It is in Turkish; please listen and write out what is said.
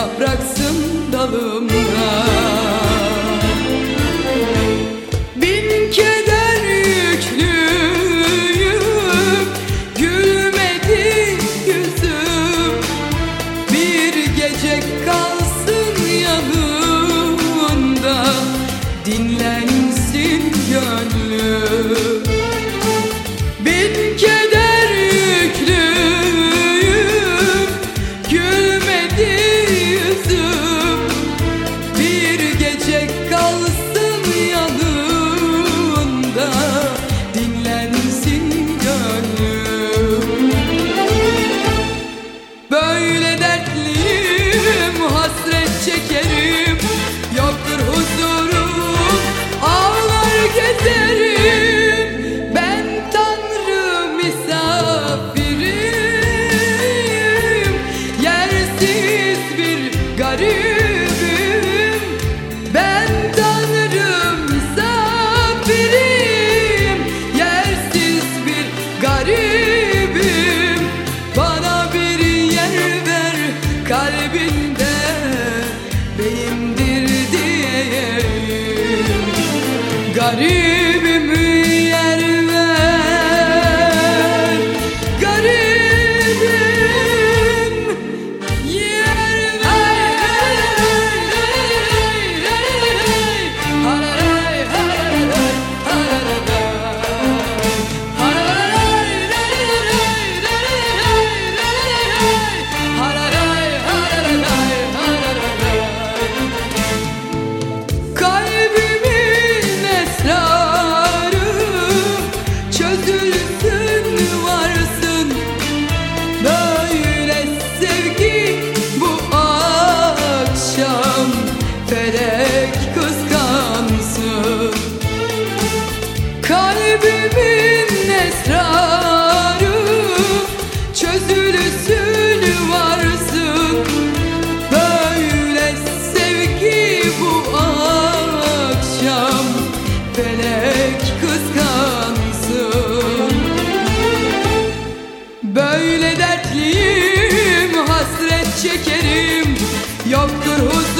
yapraksın dalımda carinho. Kalbimin esrarı çözülsün varsın. Böyle sevgi bu akşam felek kıskansın. Böyle dertliyim hasret çekerim yoktur huzur.